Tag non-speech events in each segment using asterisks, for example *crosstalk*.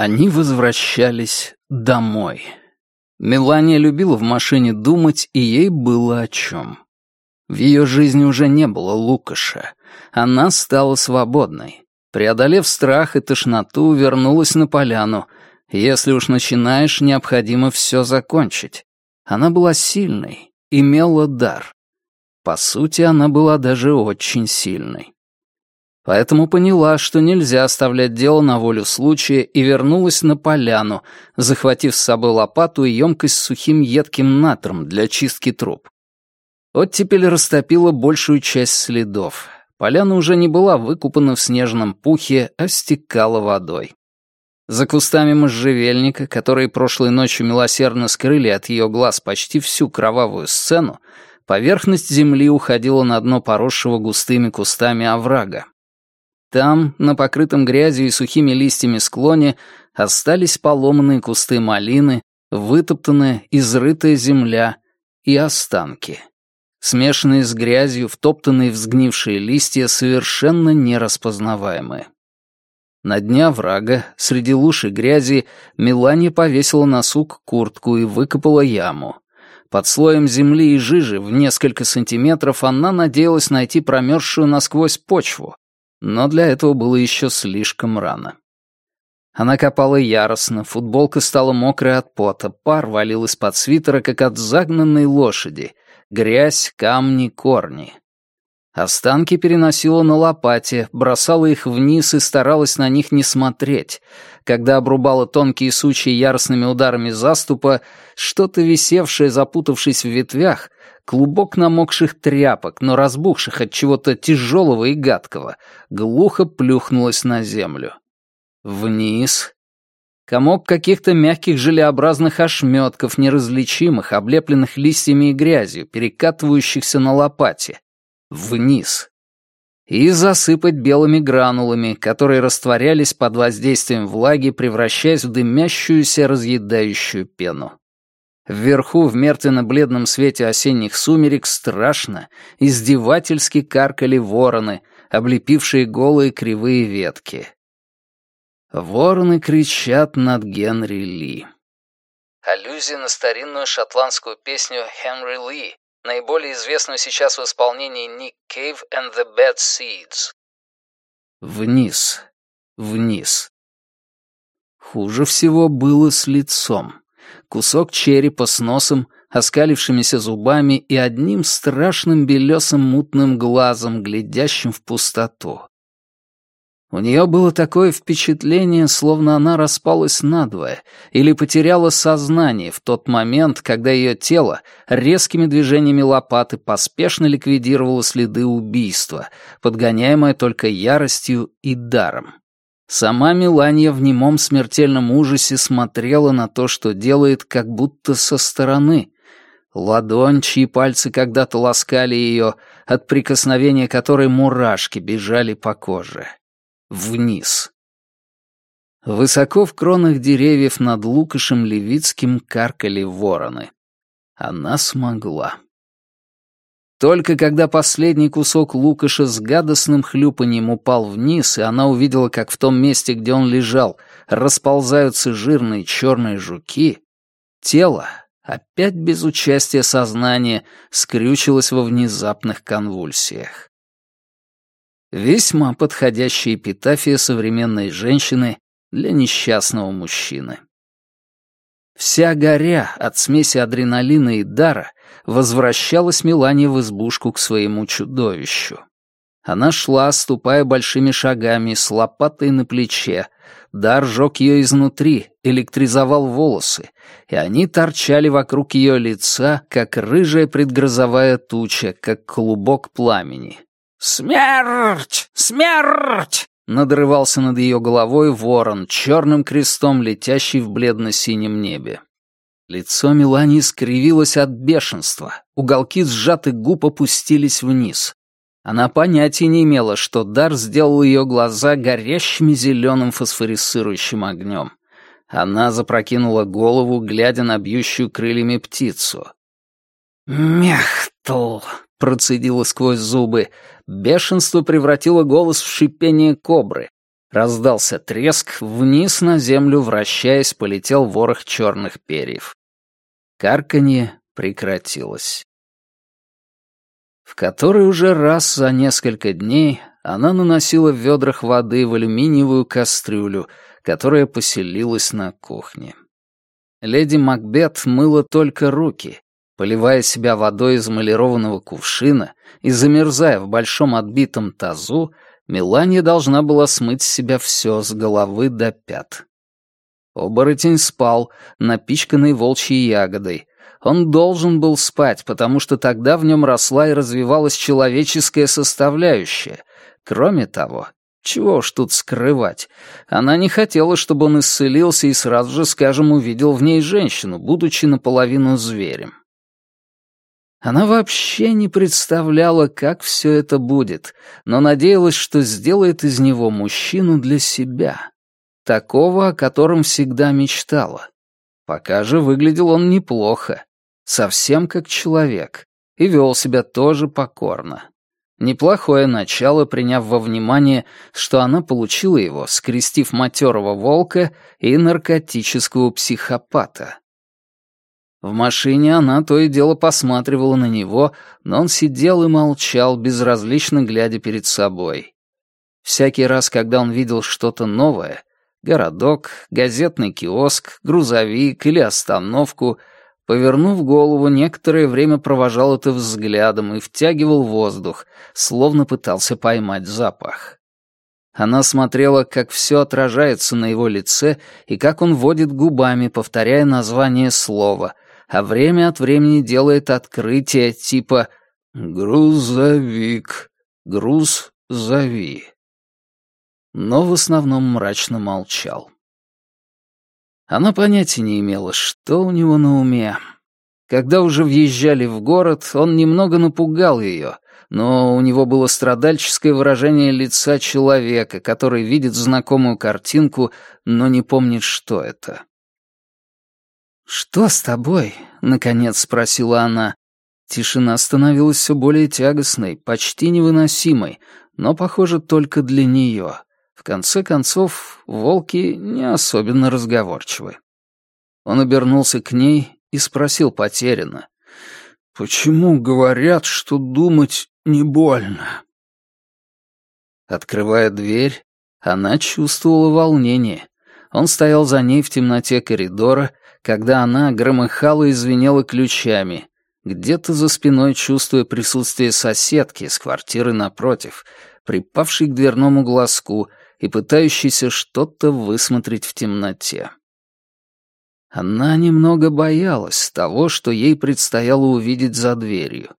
Они возвращались домой. Мелания любила в машине думать, и ей было о чем. В ее жизни уже не было Лукаша. Она стала свободной. Преодолев страх и тошноту, вернулась на поляну. Если уж начинаешь, необходимо все закончить. Она была сильной, имела дар. По сути, она была даже очень сильной. Поэтому поняла, что нельзя оставлять дело на волю случая и вернулась на поляну, захватив с собой лопату и емкость с сухим едким натром для чистки труб. Оттепель растопила большую часть следов. Поляна уже не была выкупана в снежном пухе, а стекала водой. За кустами можжевельника, которые прошлой ночью милосердно скрыли от ее глаз почти всю кровавую сцену, поверхность земли уходила на дно поросшего густыми кустами оврага. Там, на покрытом грязью и сухими листьями склоне, остались поломанные кусты малины, вытоптанная, изрытая земля и останки. Смешанные с грязью, втоптанные в сгнившие листья, совершенно нераспознаваемые. На дне врага, среди луж и грязи, Мелания повесила на сук куртку и выкопала яму. Под слоем земли и жижи в несколько сантиметров она надеялась найти промерзшую насквозь почву, но для этого было еще слишком рано. Она копала яростно, футболка стала мокрой от пота, пар валил из-под свитера, как от загнанной лошади, грязь, камни, корни. Останки переносила на лопате, бросала их вниз и старалась на них не смотреть. Когда обрубала тонкие сучья яростными ударами заступа, что-то висевшее, запутавшись в ветвях, клубок намокших тряпок, но разбухших от чего-то тяжелого и гадкого, глухо плюхнулось на землю. Вниз. Комок каких-то мягких желеобразных ошметков, неразличимых, облепленных листьями и грязью, перекатывающихся на лопате. Вниз. И засыпать белыми гранулами, которые растворялись под воздействием влаги, превращаясь в дымящуюся разъедающую пену. Вверху, в мертвенно-бледном свете осенних сумерек, страшно, издевательски каркали вороны, облепившие голые кривые ветки. Вороны кричат над Генри Ли. Аллюзия на старинную шотландскую песню «Хенри Ли», наиболее известную сейчас в исполнении Ник Кейв and the Bad Seeds. Вниз, вниз. Хуже всего было с лицом кусок черепа с носом, оскалившимися зубами и одним страшным белесым мутным глазом, глядящим в пустоту. У нее было такое впечатление, словно она распалась надвое или потеряла сознание в тот момент, когда ее тело резкими движениями лопаты поспешно ликвидировало следы убийства, подгоняемое только яростью и даром. Сама Миланья в немом смертельном ужасе смотрела на то, что делает, как будто со стороны. Ладонь, чьи пальцы когда-то ласкали ее, от прикосновения которой мурашки бежали по коже. Вниз. Высоко в кронах деревьев над Лукашем Левицким каркали вороны. Она смогла. Только когда последний кусок лукаша с гадостным хлюпаньем упал вниз, и она увидела, как в том месте, где он лежал, расползаются жирные черные жуки, тело, опять без участия сознания, скрючилось во внезапных конвульсиях. Весьма подходящая эпитафия современной женщины для несчастного мужчины. Вся горя от смеси адреналина и дара возвращалась Мелания в избушку к своему чудовищу. Она шла, ступая большими шагами, с лопатой на плече. Дар жег ее изнутри, электризовал волосы, и они торчали вокруг ее лица, как рыжая предгрозовая туча, как клубок пламени. «Смерть! Смерть!» Надрывался над ее головой ворон, черным крестом летящий в бледно-синем небе. Лицо Мелании скривилось от бешенства, уголки сжатых губ опустились вниз. Она понятия не имела, что дар сделал ее глаза горящими зеленым фосфорисцирующим огнем. Она запрокинула голову, глядя на бьющую крыльями птицу. «Мехтл!» — процедила сквозь зубы. Бешенство превратило голос в шипение кобры. Раздался треск, вниз на землю, вращаясь, полетел ворох черных перьев. Карканье прекратилось. В который уже раз за несколько дней она наносила в ведрах воды в алюминиевую кастрюлю, которая поселилась на кухне. Леди Макбет мыла только руки, поливая себя водой из эмалированного кувшина и замерзая в большом отбитом тазу, Мелания должна была смыть с себя все с головы до пят. Оборотень спал, напичканный волчьей ягодой. Он должен был спать, потому что тогда в нем росла и развивалась человеческая составляющая. Кроме того, чего уж тут скрывать, она не хотела, чтобы он исцелился и сразу же, скажем, увидел в ней женщину, будучи наполовину зверем. Она вообще не представляла, как все это будет, но надеялась, что сделает из него мужчину для себя, такого, о котором всегда мечтала. Пока же выглядел он неплохо, совсем как человек, и вел себя тоже покорно. Неплохое начало, приняв во внимание, что она получила его, скрестив матерого волка и наркотического психопата. В машине она то и дело посматривала на него, но он сидел и молчал, безразлично глядя перед собой. Всякий раз, когда он видел что-то новое — городок, газетный киоск, грузовик или остановку — Повернув голову, некоторое время провожал это взглядом и втягивал воздух, словно пытался поймать запах. Она смотрела, как все отражается на его лице и как он водит губами, повторяя название слова — а время от времени делает открытие типа «грузовик», «груз зови». Но в основном мрачно молчал. Она понятия не имела, что у него на уме. Когда уже въезжали в город, он немного напугал ее, но у него было страдальческое выражение лица человека, который видит знакомую картинку, но не помнит, что это. «Что с тобой?» — наконец спросила она. Тишина становилась все более тягостной, почти невыносимой, но, похоже, только для нее. В конце концов, волки не особенно разговорчивы. Он обернулся к ней и спросил потерянно. «Почему говорят, что думать не больно?» Открывая дверь, она чувствовала волнение. Он стоял за ней в темноте коридора, когда она громыхала и звенела ключами, где-то за спиной чувствуя присутствие соседки с квартиры напротив, припавшей к дверному глазку и пытающейся что-то высмотреть в темноте. Она немного боялась того, что ей предстояло увидеть за дверью.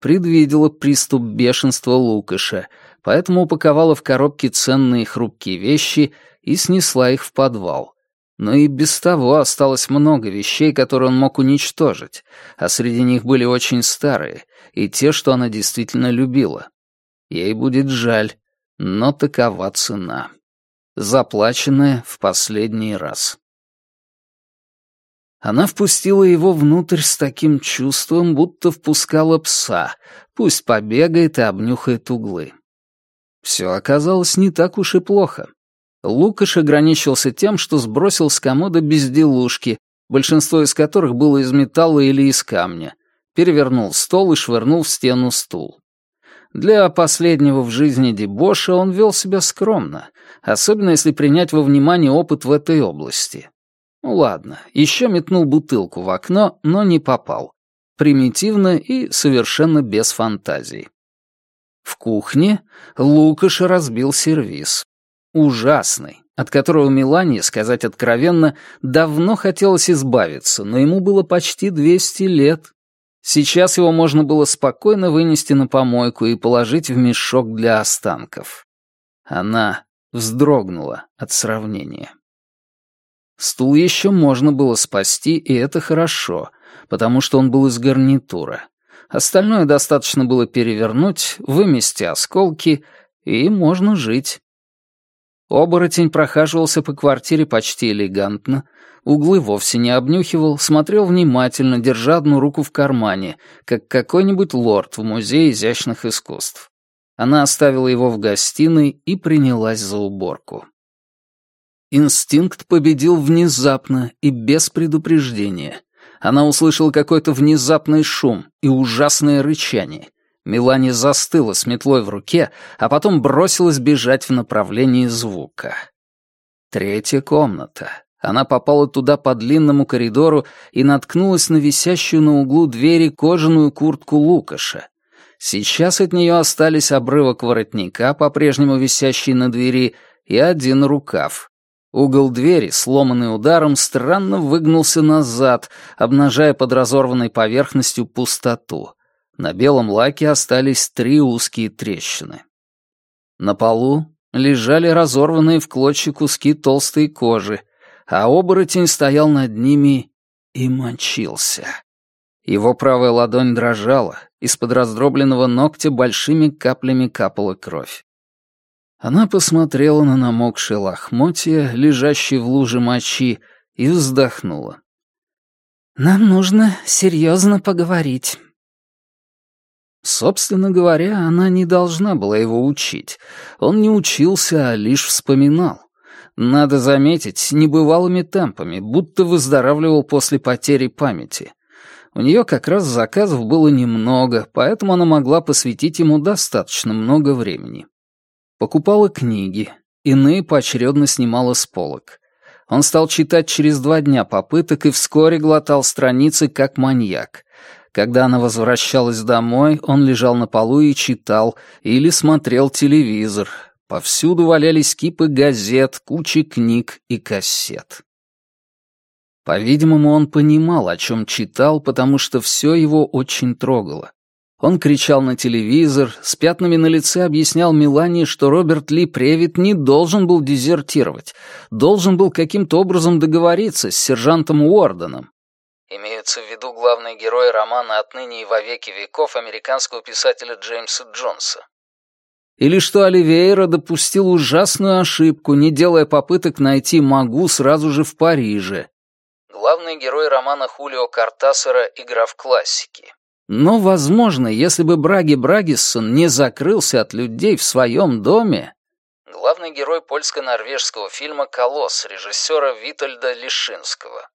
Предвидела приступ бешенства Лукаша, поэтому упаковала в коробки ценные хрупкие вещи и снесла их в подвал. Но и без того осталось много вещей, которые он мог уничтожить, а среди них были очень старые, и те, что она действительно любила. Ей будет жаль, но такова цена. Заплаченная в последний раз. Она впустила его внутрь с таким чувством, будто впускала пса, пусть побегает и обнюхает углы. Все оказалось не так уж и плохо. Лукаш ограничился тем, что сбросил с комода безделушки, большинство из которых было из металла или из камня, перевернул стол и швырнул в стену стул. Для последнего в жизни дебоша он вел себя скромно, особенно если принять во внимание опыт в этой области. Ну ладно, еще метнул бутылку в окно, но не попал. Примитивно и совершенно без фантазий. В кухне Лукаш разбил сервиз ужасный, от которого Милане, сказать откровенно, давно хотелось избавиться, но ему было почти 200 лет. Сейчас его можно было спокойно вынести на помойку и положить в мешок для останков. Она вздрогнула от сравнения. Стул еще можно было спасти, и это хорошо, потому что он был из гарнитура. Остальное достаточно было перевернуть, вымести осколки, и можно жить. Оборотень прохаживался по квартире почти элегантно, углы вовсе не обнюхивал, смотрел внимательно, держа одну руку в кармане, как какой-нибудь лорд в Музее изящных искусств. Она оставила его в гостиной и принялась за уборку. Инстинкт победил внезапно и без предупреждения. Она услышала какой-то внезапный шум и ужасное рычание. Мелани застыла с метлой в руке, а потом бросилась бежать в направлении звука. Третья комната. Она попала туда по длинному коридору и наткнулась на висящую на углу двери кожаную куртку Лукаша. Сейчас от нее остались обрывок воротника, по-прежнему висящий на двери, и один рукав. Угол двери, сломанный ударом, странно выгнулся назад, обнажая под разорванной поверхностью пустоту. На белом лаке остались три узкие трещины. На полу лежали разорванные в клочья куски толстой кожи, а оборотень стоял над ними и мочился. Его правая ладонь дрожала, из-под раздробленного ногтя большими каплями капала кровь. Она посмотрела на намокшие лохмотья, лежащие в луже мочи, и вздохнула. «Нам нужно серьезно поговорить». Собственно говоря, она не должна была его учить. Он не учился, а лишь вспоминал. Надо заметить, небывалыми темпами, будто выздоравливал после потери памяти. У нее как раз заказов было немного, поэтому она могла посвятить ему достаточно много времени. Покупала книги, иные поочередно снимала с полок. Он стал читать через два дня попыток и вскоре глотал страницы как маньяк. Когда она возвращалась домой, он лежал на полу и читал или смотрел телевизор, Повсюду валялись кипы газет, кучи книг и кассет. По-видимому, он понимал, о чем читал, потому что все его очень трогало. Он кричал на телевизор, с пятнами на лице объяснял Милане, что Роберт Ли Превит не должен был дезертировать, должен был каким-то образом договориться с сержантом Уорденом. Имеются в виду главные герои романа «Отныне и во веки веков» американского писателя Джеймса Джонса. Или что Оливейра допустил ужасную ошибку, не делая попыток найти Магу сразу же в Париже. Главный герой романа Хулио Картасера «Игра в классики». Но, возможно, если бы Браги Брагиссон не закрылся от людей в своем доме... Главный герой польско-норвежского фильма «Колосс» режиссера Витальда Лишинского.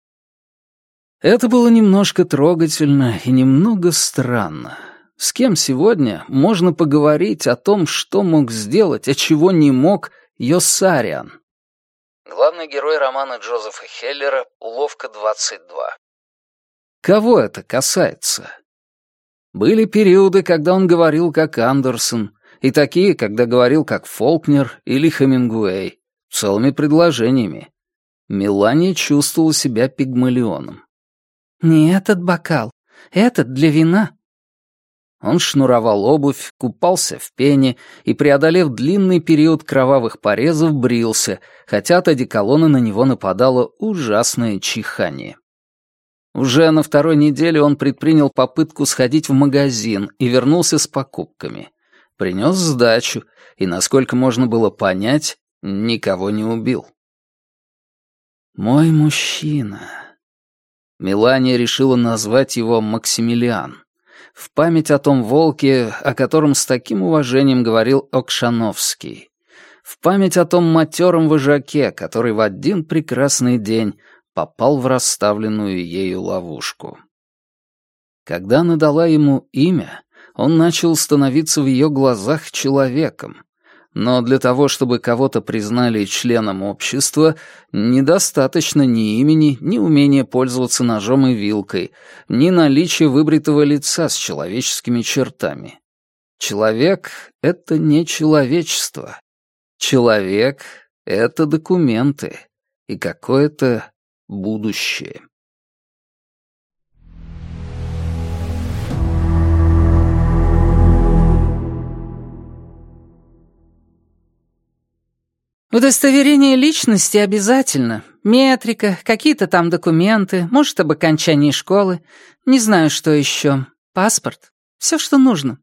Это было немножко трогательно и немного странно. С кем сегодня можно поговорить о том, что мог сделать, а чего не мог Йосариан? Главный герой романа Джозефа Хеллера «Уловка 22». Кого это касается? Были периоды, когда он говорил как Андерсон, и такие, когда говорил как Фолкнер или Хемингуэй, целыми предложениями. Мелания чувствовала себя пигмалионом. «Не этот бокал, этот для вина», он шнуровал обувь, купался в пене и, преодолев длинный период кровавых порезов, брился, хотя от одеколона на него нападало ужасное чихание. Уже на второй неделе он предпринял попытку сходить в магазин и вернулся с покупками. Принес сдачу и, насколько можно было понять, никого не убил. «Мой мужчина». Мелания решила назвать его Максимилиан в память о том волке, о котором с таким уважением говорил Окшановский, в память о том матером вожаке, который в один прекрасный день попал в расставленную ею ловушку. Когда она дала ему имя, он начал становиться в ее глазах человеком, но для того, чтобы кого-то признали членом общества, недостаточно ни имени, ни умения пользоваться ножом и вилкой, ни наличия выбритого лица с человеческими чертами. Человек — это не человечество. Человек — это документы и какое-то будущее. Удостоверение личности обязательно. Метрика, какие-то там документы, может, об окончании школы. Не знаю, что еще. Паспорт. Все, что нужно.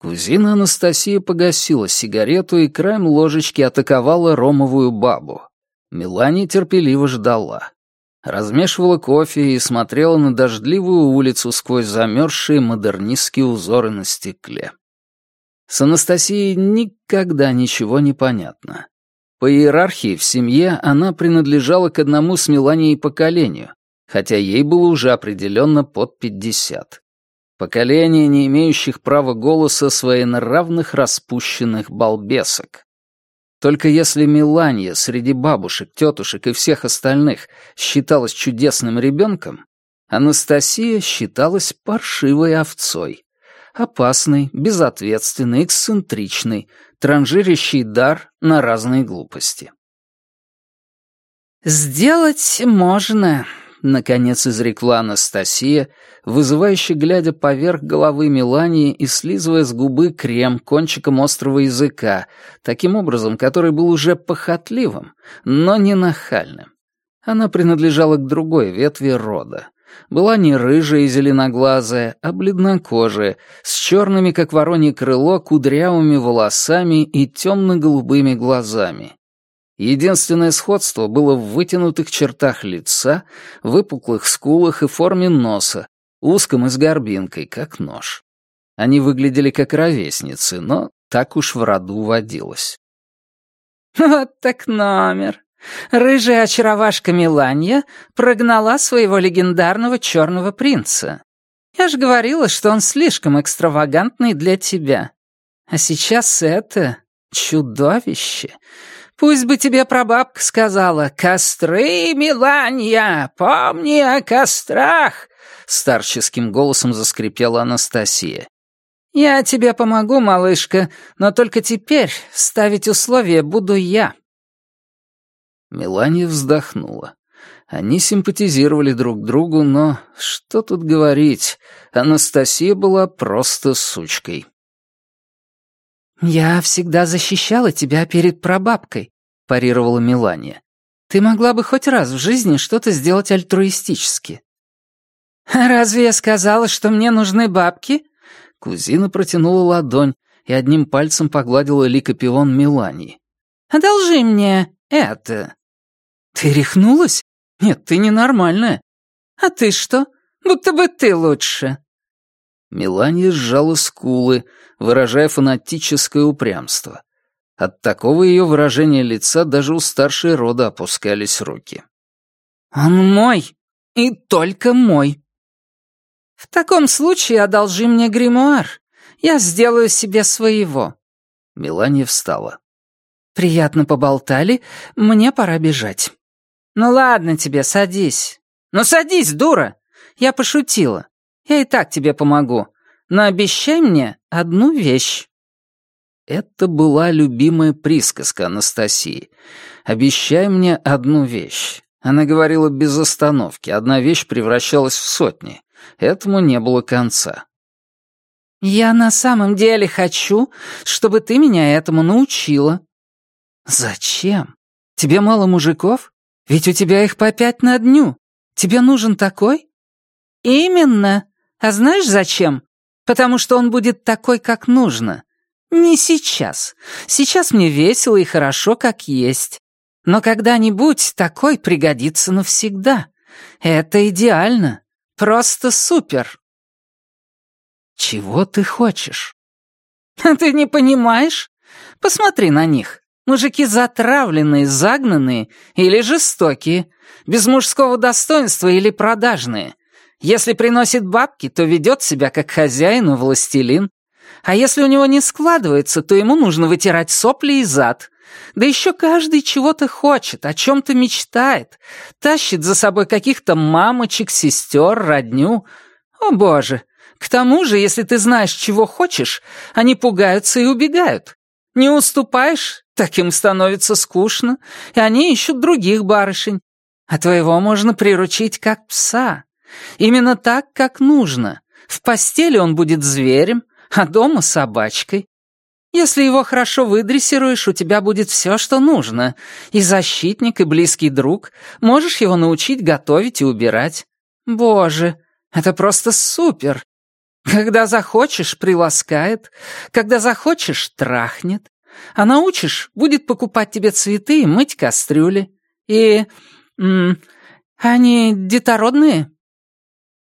Кузина Анастасия погасила сигарету и краем ложечки атаковала ромовую бабу. Мелания терпеливо ждала. Размешивала кофе и смотрела на дождливую улицу сквозь замерзшие модернистские узоры на стекле. С Анастасией никогда ничего не понятно. По иерархии в семье она принадлежала к одному с Меланией поколению, хотя ей было уже определенно под пятьдесят. Поколение, не имеющих права голоса своенравных распущенных балбесок. Только если Миланья среди бабушек, тетушек и всех остальных считалась чудесным ребенком, Анастасия считалась паршивой овцой. Опасной, безответственной, эксцентричной, транжирящий дар на разные глупости. «Сделать можно», — наконец изрекла Анастасия, вызывающе глядя поверх головы Мелании и слизывая с губы крем кончиком острого языка, таким образом, который был уже похотливым, но не нахальным. Она принадлежала к другой ветви рода. Была не рыжая и зеленоглазая, а бледнокожая, с черными, как воронье крыло, кудрявыми волосами и темно-голубыми глазами. Единственное сходство было в вытянутых чертах лица, выпуклых скулах и форме носа, узком и с горбинкой, как нож. Они выглядели как ровесницы, но так уж в роду водилось. «Вот так номер!» Рыжая очаровашка Миланья прогнала своего легендарного черного принца. Я же говорила, что он слишком экстравагантный для тебя. А сейчас это чудовище Пусть бы тебе прабабка сказала «Костры, Миланья, помни о кострах!» Старческим голосом заскрипела Анастасия. «Я тебе помогу, малышка, но только теперь ставить условия буду я». Мелания вздохнула. Они симпатизировали друг другу, но что тут говорить, Анастасия была просто сучкой. «Я всегда защищала тебя перед прабабкой», — парировала Мелания. «Ты могла бы хоть раз в жизни что-то сделать альтруистически». «Разве я сказала, что мне нужны бабки?» Кузина протянула ладонь и одним пальцем погладила ликопион Мелании. «Одолжи мне это». «Ты рехнулась? Нет, ты ненормальная». «А ты что? Будто бы ты лучше». Мелания сжала скулы, выражая фанатическое упрямство. От такого ее выражения лица даже у старшей рода опускались руки. «Он мой, и только мой». «В таком случае одолжи мне гримуар. Я сделаю себе своего». Мелания встала. «Приятно поболтали, мне пора бежать». «Ну ладно тебе, садись». «Ну садись, дура!» Я пошутила. Я и так тебе помогу. Но обещай мне одну вещь». Это была любимая присказка Анастасии. «Обещай мне одну вещь». Она говорила без остановки, одна вещь превращалась в сотни. Этому не было конца. «Я на самом деле хочу, чтобы ты меня этому научила». «Зачем? Тебе мало мужиков? Ведь у тебя их по пять на дню. Тебе нужен такой?» «Именно. А знаешь зачем? Потому что он будет такой, как нужно. Не сейчас. Сейчас мне весело и хорошо, как есть. Но когда-нибудь такой пригодится навсегда. Это идеально. Просто супер. Чего ты хочешь? *laughs* Ты не понимаешь? Посмотри на них. Мужики затравленные, загнанные или жестокие, без мужского достоинства или продажные. Если приносит бабки, то ведет себя как хозяин и властелин. А если у него не складывается, то ему нужно вытирать сопли и зад. Да еще каждый чего-то хочет, о чем-то мечтает. Тащит за собой каких-то мамочек, сестер, родню. О боже! К тому же, если ты знаешь, чего хочешь, они пугаются и убегают. Не уступаешь, так им становится скучно, и они ищут других барышень. А твоего можно приручить как пса. Именно так, как нужно. В постели он будет зверем, а дома собачкой. Если его хорошо выдрессируешь, у тебя будет все, что нужно. И защитник, и близкий друг. Можешь его научить готовить и убирать. Боже, это просто супер. Когда захочешь, приласкает. Когда захочешь, трахнет. А научишь, будет покупать тебе цветы и мыть кастрюли. И... М они детородные?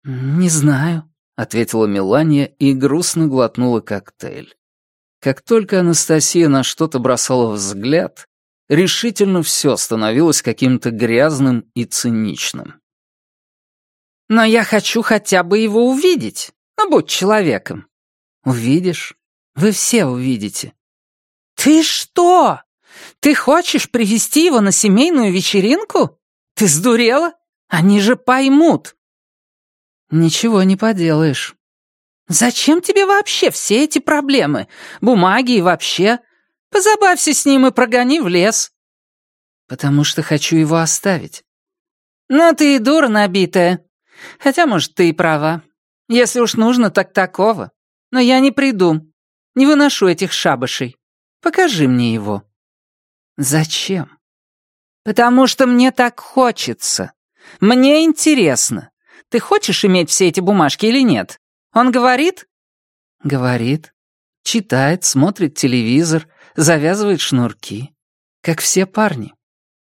«Не знаю», — ответила Мелания и грустно глотнула коктейль. Как только Анастасия на что-то бросала взгляд, решительно все становилось каким-то грязным и циничным. «Но я хочу хотя бы его увидеть. Ну, будь человеком». «Увидишь. Вы все увидите». «Ты что? Ты хочешь привести его на семейную вечеринку? Ты сдурела? Они же поймут». «Ничего не поделаешь. Зачем тебе вообще все эти проблемы? Бумаги и вообще? Позабавься с ним и прогони в лес». «Потому что хочу его оставить». «Ну ты и дура набитая. Хотя, может, ты и права. Если уж нужно, так такого. Но я не приду. Не выношу этих шабашей. Покажи мне его». «Зачем?» «Потому что мне так хочется. Мне интересно. Ты хочешь иметь все эти бумажки или нет? Он говорит?» «Говорит. Читает, смотрит телевизор, завязывает шнурки. Как все парни».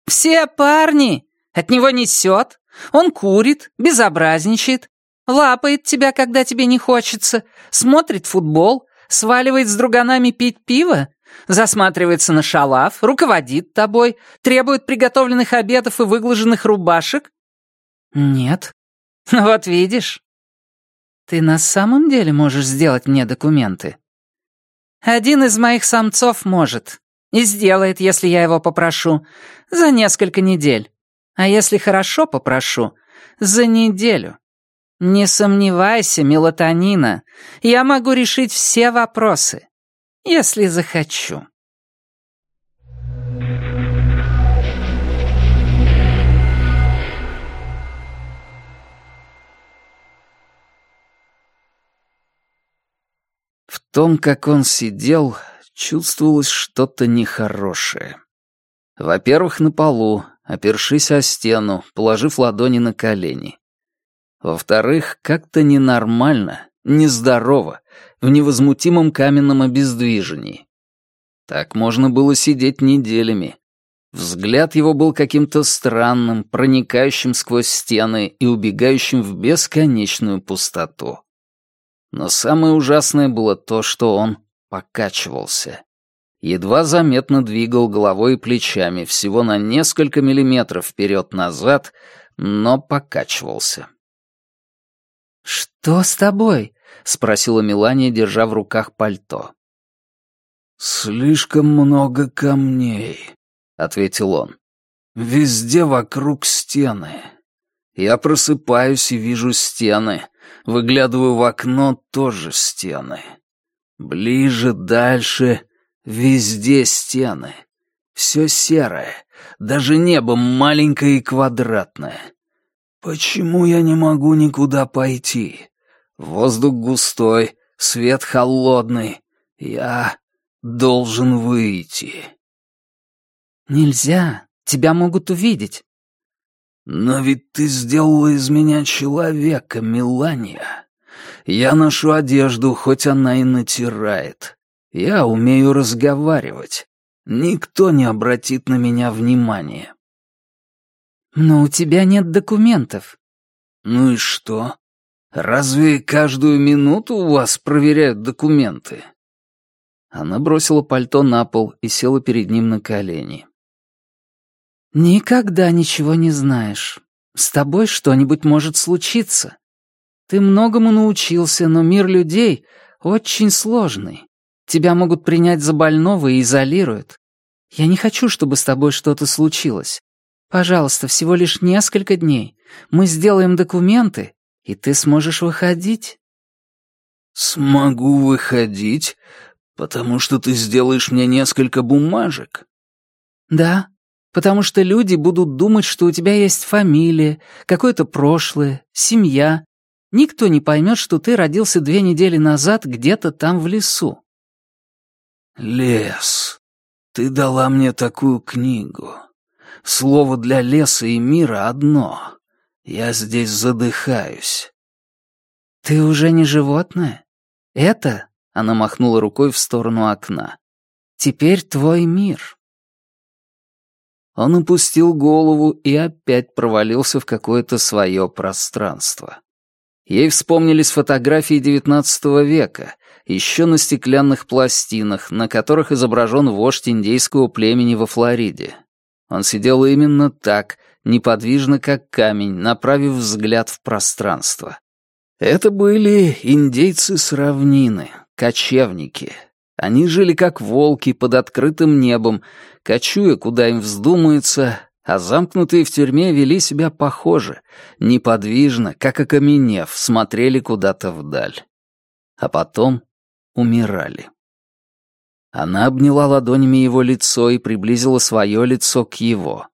«Все парни! От него несет. Он курит, безобразничает, лапает тебя, когда тебе не хочется, смотрит футбол, сваливает с друганами пить пиво, засматривается на шалав, руководит тобой, требует приготовленных обедов и выглаженных рубашек?» «Нет». «Вот видишь, «Ты на самом деле можешь сделать мне документы?» «Один из моих самцов может. И сделает, если я его попрошу. За несколько недель. А если хорошо попрошу, за неделю. Не сомневайся, мелатонина. Я могу решить все вопросы. Если захочу». том, как он сидел, чувствовалось что-то нехорошее. Во-первых, на полу, опершись о стену, положив ладони на колени. Во-вторых, как-то ненормально, нездорово, в невозмутимом каменном обездвижении. Так можно было сидеть неделями. Взгляд его был каким-то странным, проникающим сквозь стены и убегающим в бесконечную пустоту. Но самое ужасное было то, что он покачивался. Едва заметно двигал головой и плечами, всего на несколько миллиметров вперед-назад, но покачивался. «Что с тобой?» — спросила Мелания, держа в руках пальто. «Слишком много камней», — ответил он. «Везде вокруг стены. Я просыпаюсь и вижу стены, Выглядываю в окно, тоже стены. Ближе, дальше, везде стены. Все серое, даже небо маленькое и квадратное. Почему я не могу никуда пойти? Воздух густой, свет холодный. Я должен выйти. Нельзя, тебя могут увидеть. «Но ведь ты сделала из меня человека, Милания. Я ношу одежду, хоть она и натирает. Я умею разговаривать. Никто не обратит на меня внимания». «Но у тебя нет документов». «Ну и что? Разве каждую минуту у вас проверяют документы?» Она бросила пальто на пол и села перед ним на колени. «Никогда ничего не знаешь. С тобой что-нибудь может случиться. Ты многому научился, но мир людей очень сложный. Тебя могут принять за больного и изолируют. Я не хочу, чтобы с тобой что-то случилось. Пожалуйста, всего лишь несколько дней. Мы сделаем документы, и ты сможешь выходить». «Смогу выходить, потому что ты сделаешь мне несколько бумажек?» «Да, потому что люди будут думать, что у тебя есть фамилия, какое-то прошлое, семья. Никто не поймет, что ты родился две недели назад где-то там в лесу». «Лес. Ты дала мне такую книгу. Слово для леса и мира одно. Я здесь задыхаюсь». «Ты уже не животное? Это...» — она махнула рукой в сторону окна. «Теперь твой мир». Он опустил голову и опять провалился в какое-то свое пространство. Ей вспомнились фотографии XIX века, еще на стеклянных пластинах, на которых изображен вождь индейского племени во Флориде. Он сидел именно так, неподвижно как камень, направив взгляд в пространство. Это были индейцы с равнины, кочевники. Они жили как волки под открытым небом, кочуя, куда им вздумается, а замкнутые в тюрьме вели себя похоже, неподвижно, как окаменев, смотрели куда-то вдаль. А потом умирали. Она обняла ладонями его лицо и приблизила свое лицо к его.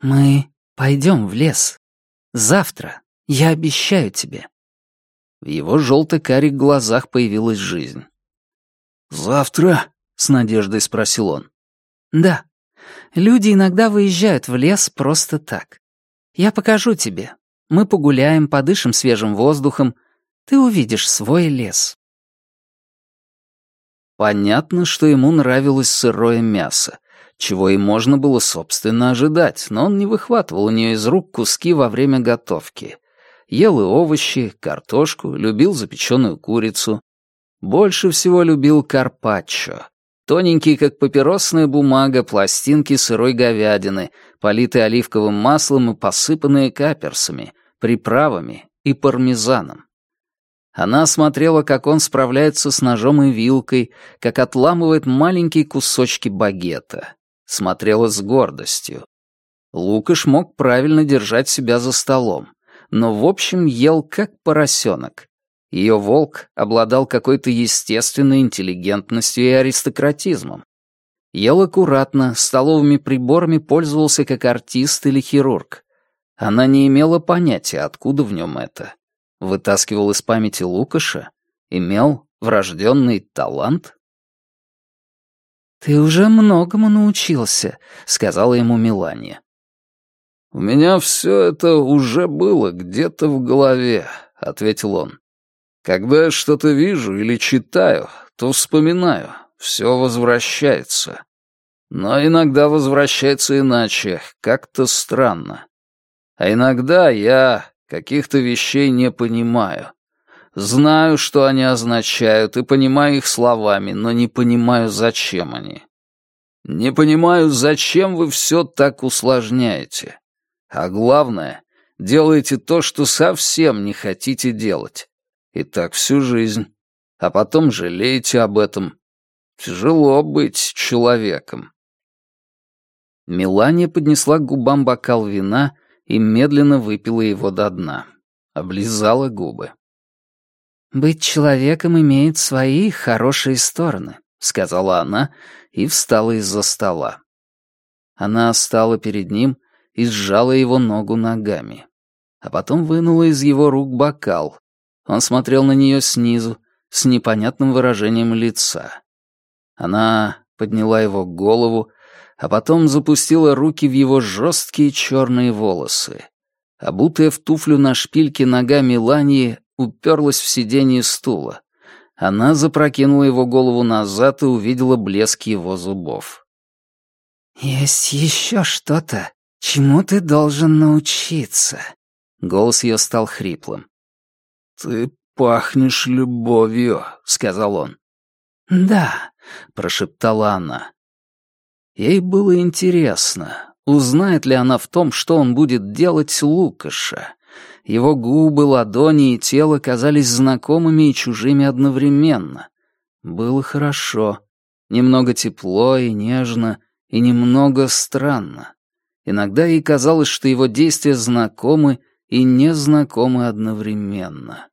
«Мы пойдем в лес. Завтра. Я обещаю тебе». В его желто-карих глазах появилась жизнь. «Завтра?» — с надеждой спросил он. «Да. Люди иногда выезжают в лес просто так. Я покажу тебе. Мы погуляем, подышим свежим воздухом. Ты увидишь свой лес. Понятно, что ему нравилось сырое мясо, чего и можно было, собственно, ожидать, но он не выхватывал у нее из рук куски во время готовки. Ел и овощи, картошку, любил запеченную курицу. Больше всего любил карпаччо, Тоненькие, как папиросная бумага, пластинки сырой говядины, политые оливковым маслом и посыпанные каперсами, приправами и пармезаном. Она смотрела, как он справляется с ножом и вилкой, как отламывает маленькие кусочки багета. Смотрела с гордостью. Лукаш мог правильно держать себя за столом, но в общем ел как поросенок. Ее волк обладал какой-то естественной интеллигентностью и аристократизмом. Ел аккуратно, столовыми приборами пользовался как артист или хирург. Она не имела понятия, откуда в нем это. Вытаскивал из памяти Лукаша? Имел врожденный талант? «Ты уже многому научился», — сказала ему Мелания. «У меня все это уже было где-то в голове», — ответил он. Когда я что-то вижу или читаю, то вспоминаю, все возвращается. Но иногда возвращается иначе, как-то странно. А иногда я каких-то вещей не понимаю. Знаю, что они означают, и понимаю их словами, но не понимаю, зачем они. Не понимаю, зачем вы все так усложняете. А главное, делаете то, что совсем не хотите делать. И так всю жизнь. А потом жалеете об этом. Тяжело быть человеком. Мелания поднесла к губам бокал вина и медленно выпила его до дна. Облизала губы. «Быть человеком имеет свои хорошие стороны», — сказала она и встала из-за стола. Она стала перед ним и сжала его ногу ногами. А потом вынула из его рук бокал, он смотрел на нее снизу, с непонятным выражением лица. Она подняла его голову, а потом запустила руки в его жесткие черные волосы. Обутая в туфлю на шпильке нога Мелании уперлась в сиденье стула. Она запрокинула его голову назад и увидела блеск его зубов. «Есть еще что-то, чему ты должен научиться». Голос ее стал хриплым. «Ты пахнешь любовью», — сказал он. «Да», — прошептала она. Ей было интересно, узнает ли она в том, что он будет делать Лукаша. Его губы, ладони и тело казались знакомыми и чужими одновременно. Было хорошо, немного тепло и нежно, и немного странно. Иногда ей казалось, что его действия знакомы и незнакомы одновременно.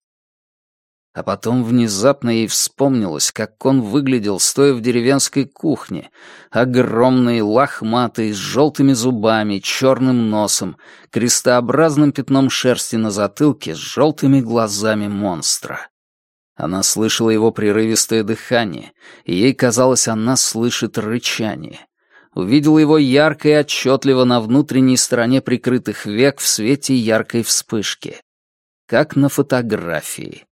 А потом внезапно ей вспомнилось, как он выглядел, стоя в деревенской кухне, огромный, лохматый, с желтыми зубами, черным носом, крестообразным пятном шерсти на затылке, с желтыми глазами монстра. Она слышала его прерывистое дыхание, и ей казалось, она слышит рычание. Увидела его ярко и отчетливо на внутренней стороне прикрытых век в свете яркой вспышки. Как на фотографии.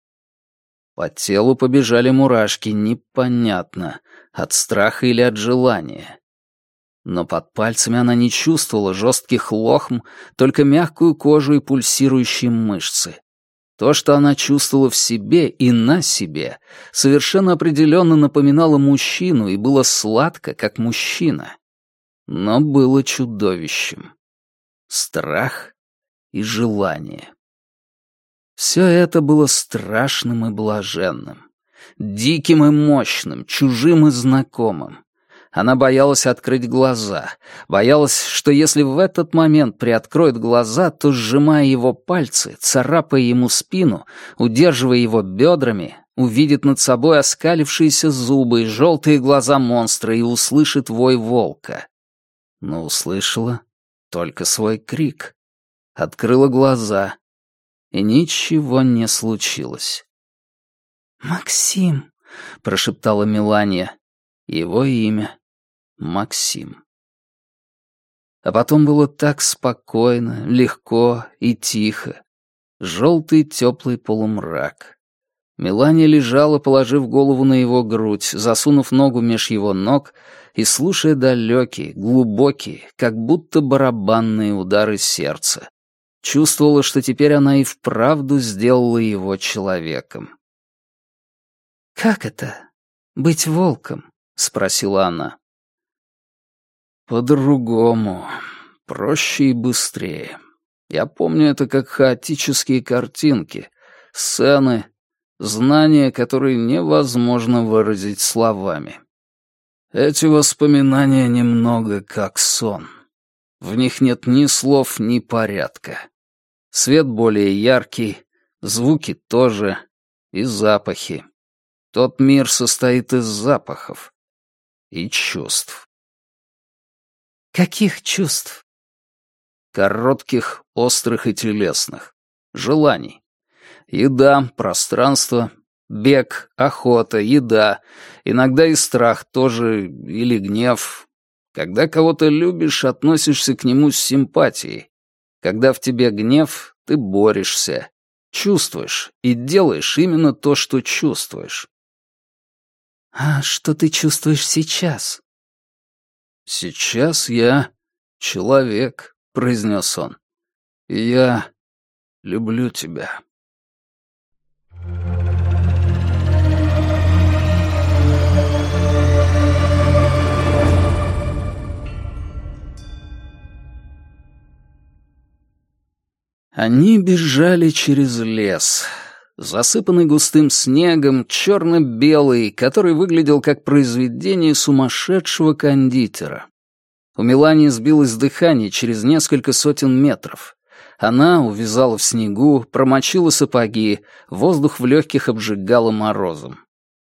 По телу побежали мурашки, непонятно, от страха или от желания. Но под пальцами она не чувствовала жестких лохм, только мягкую кожу и пульсирующие мышцы. То, что она чувствовала в себе и на себе, совершенно определенно напоминало мужчину и было сладко, как мужчина. Но было чудовищем. Страх и желание. Все это было страшным и блаженным, диким и мощным, чужим и знакомым. Она боялась открыть глаза, боялась, что если в этот момент приоткроет глаза, то, сжимая его пальцы, царапая ему спину, удерживая его бедрами, увидит над собой оскалившиеся зубы и желтые глаза монстра и услышит вой волка. Но услышала только свой крик. Открыла глаза, и ничего не случилось. «Максим», — прошептала Мелания. Его имя Максим. А потом было так спокойно, легко и тихо. Желтый теплый полумрак. Мелания лежала, положив голову на его грудь, засунув ногу меж его ног и слушая далекие, глубокие, как будто барабанные удары сердца. Чувствовала, что теперь она и вправду сделала его человеком. «Как это? Быть волком?» — спросила она. По-другому. Проще и быстрее. Я помню это как хаотические картинки, сцены, знания, которые невозможно выразить словами. Эти воспоминания немного как сон. В них нет ни слов, ни порядка. Свет более яркий, звуки тоже, и запахи. Тот мир состоит из запахов и чувств. Каких чувств? Коротких, острых и телесных. Желаний. Еда, пространство, бег, охота, еда. Иногда и страх тоже, или гнев. Когда кого-то любишь, относишься к нему с симпатией. Когда в тебе гнев, ты борешься, чувствуешь и делаешь именно то, что чувствуешь. «А что ты чувствуешь сейчас?» «Сейчас я человек», — произнес он. «И я люблю тебя». Они бежали через лес засыпанный густым снегом, черно-белый, который выглядел как произведение сумасшедшего кондитера. У Мелании сбилось дыхание через несколько сотен метров. Она увязала в снегу, промочила сапоги, воздух в легких обжигало морозом.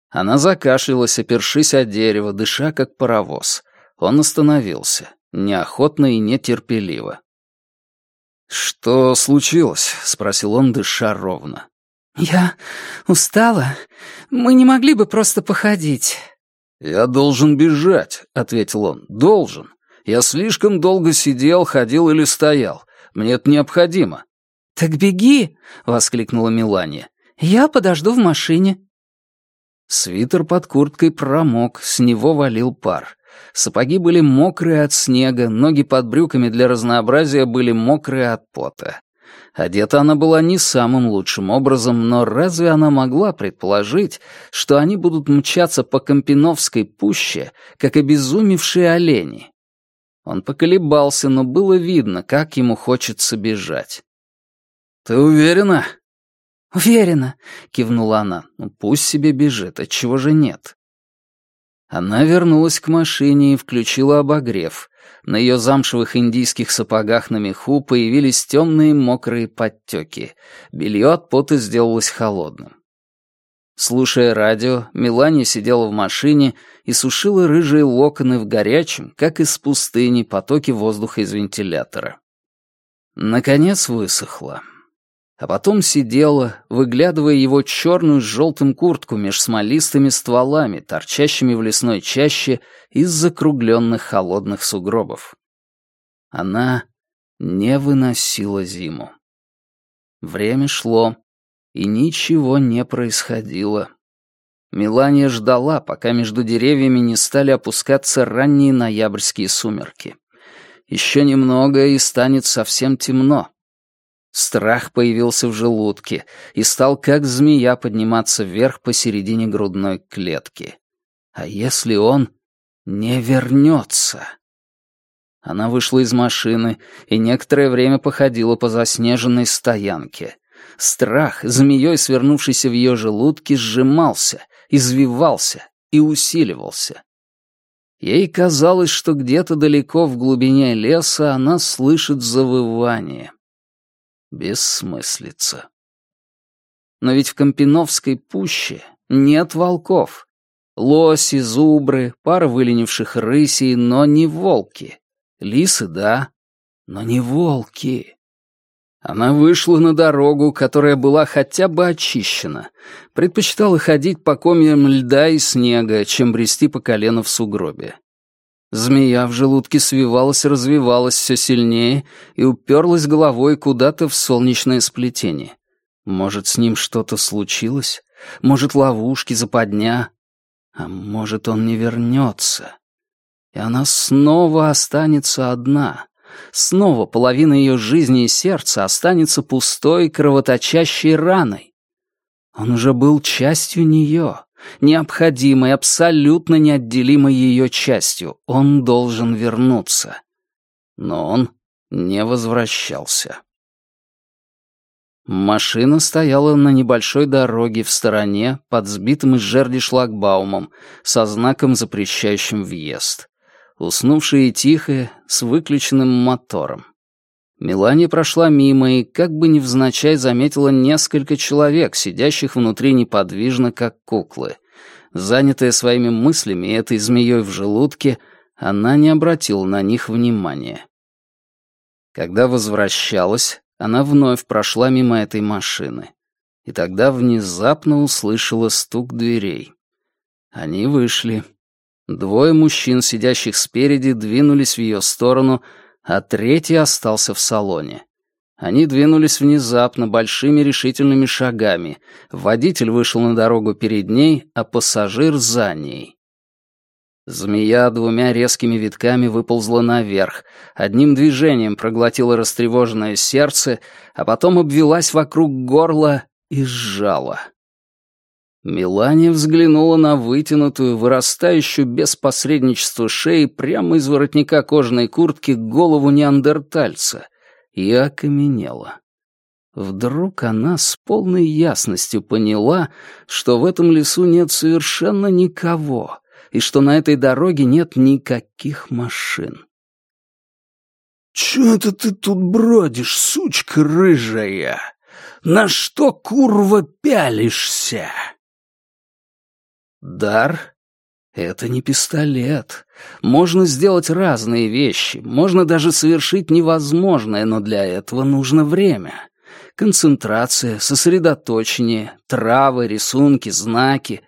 Она закашлялась, опершись о дерево, дыша как паровоз. Он остановился, неохотно и нетерпеливо. «Что случилось?» — спросил он, дыша ровно. «Я устала. Мы не могли бы просто походить». «Я должен бежать», — ответил он. «Должен. Я слишком долго сидел, ходил или стоял. Мне это необходимо». «Так беги!» — воскликнула Милания. «Я подожду в машине». Свитер под курткой промок, с него валил пар. Сапоги были мокрые от снега, ноги под брюками для разнообразия были мокрые от пота. Одета она была не самым лучшим образом, но разве она могла предположить, что они будут мчаться по Компиновской пуще, как обезумевшие олени? Он поколебался, но было видно, как ему хочется бежать. «Ты уверена?» «Уверена», — кивнула она. «Ну, пусть себе бежит, отчего же нет?» Она вернулась к машине и включила обогрев. На ее замшевых индийских сапогах на меху появились темные мокрые подтеки. Белье от пота сделалось холодным. Слушая радио, Мелания сидела в машине и сушила рыжие локоны в горячем, как из пустыни, потоке воздуха из вентилятора. Наконец высохла. А потом сидела, выглядывая его черную с желтым куртку меж смолистыми стволами, торчащими в лесной чаще из закругленных холодных сугробов. Она не выносила зиму. Время шло, и ничего не происходило. Мелания ждала, пока между деревьями не стали опускаться ранние ноябрьские сумерки. Еще немного, и станет совсем темно. Страх появился в желудке и стал как змея подниматься вверх посередине грудной клетки. А если он не вернется? Она вышла из машины и некоторое время походила по заснеженной стоянке. Страх, змеей свернувшийся в ее желудке, сжимался, извивался и усиливался. Ей казалось, что где-то далеко в глубине леса она слышит завывание. Бессмыслица. Но ведь в Компиновской пуще нет волков. Лоси, зубры, пара выленивших рысей, но не волки. Лисы — да, но не волки. Она вышла на дорогу, которая была хотя бы очищена. Предпочитала ходить по комьям льда и снега, чем брести по колено в сугробе. Змея в желудке свивалась развивалась все сильнее и уперлась головой куда-то в солнечное сплетение. Может, с ним что-то случилось? Может, ловушки, западня? А может, он не вернется? И она снова останется одна. Снова половина ее жизни и сердца останется пустой, кровоточащей раной. Он уже был частью нее, необходимой, абсолютно неотделимой ее частью. Он должен вернуться. Но он не возвращался. Машина стояла на небольшой дороге в стороне, под сбитым из жерди шлагбаумом, со знаком, запрещающим въезд уснувшая и с выключенным мотором. Мелания прошла мимо и, как бы невзначай, заметила несколько человек, сидящих внутри неподвижно, как куклы. Занятая своими мыслями и этой змеей в желудке, она не обратила на них внимания. Когда возвращалась, она вновь прошла мимо этой машины. И тогда внезапно услышала стук дверей. Они вышли. Двое мужчин, сидящих спереди, двинулись в ее сторону, а третий остался в салоне. Они двинулись внезапно, большими решительными шагами. Водитель вышел на дорогу перед ней, а пассажир за ней. Змея двумя резкими витками выползла наверх, одним движением проглотила растревоженное сердце, а потом обвелась вокруг горла и сжала. Мелания взглянула на вытянутую, вырастающую без посредничества шеи прямо из воротника кожаной куртки голову неандертальца и окаменела. Вдруг она с полной ясностью поняла, что в этом лесу нет совершенно никого, и что на этой дороге нет никаких машин. «Чё это ты тут бродишь, сучка рыжая? На что, курва, пялишься?» Дар — это не пистолет. Можно сделать разные вещи, можно даже совершить невозможное, но для этого нужно время. Концентрация, сосредоточение, травы, рисунки, знаки.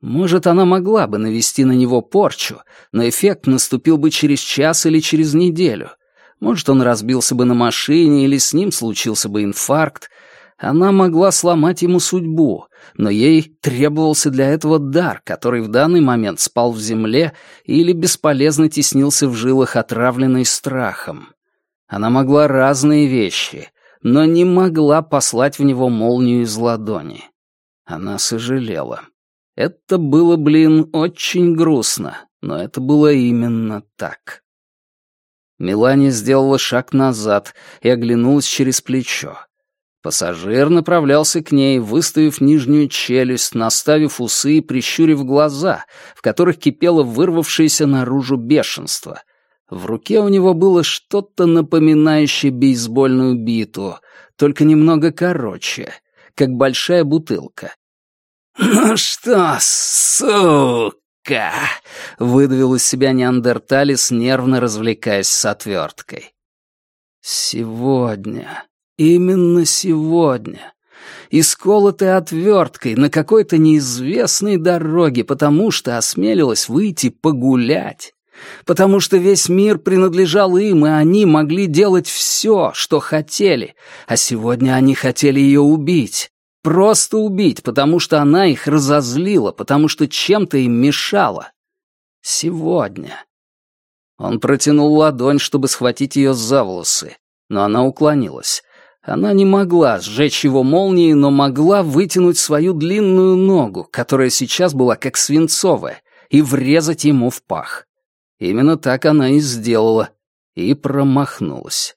Может, она могла бы навести на него порчу, но эффект наступил бы через час или через неделю. Может, он разбился бы на машине или с ним случился бы инфаркт, она могла сломать ему судьбу, но ей требовался для этого дар, который в данный момент спал в земле или бесполезно теснился в жилах, отравленный страхом. Она могла разные вещи, но не могла послать в него молнию из ладони. Она сожалела. Это было, блин, очень грустно, но это было именно так. Мелания сделала шаг назад и оглянулась через плечо. Пассажир направлялся к ней, выставив нижнюю челюсть, наставив усы и прищурив глаза, в которых кипело вырвавшееся наружу бешенство. В руке у него было что-то напоминающее бейсбольную биту, только немного короче, как большая бутылка. «Ну что, сука!» — выдавил из себя неандерталис, нервно развлекаясь с отверткой. «Сегодня», Именно сегодня. Исколотой отверткой на какой-то неизвестной дороге, потому что осмелилась выйти погулять. Потому что весь мир принадлежал им, и они могли делать все, что хотели. А сегодня они хотели ее убить. Просто убить, потому что она их разозлила, потому что чем-то им мешала. Сегодня. Он протянул ладонь, чтобы схватить ее за волосы, но она уклонилась Она не могла сжечь его молнией, но могла вытянуть свою длинную ногу, которая сейчас была как свинцовая, и врезать ему в пах. Именно так она и сделала, и промахнулась.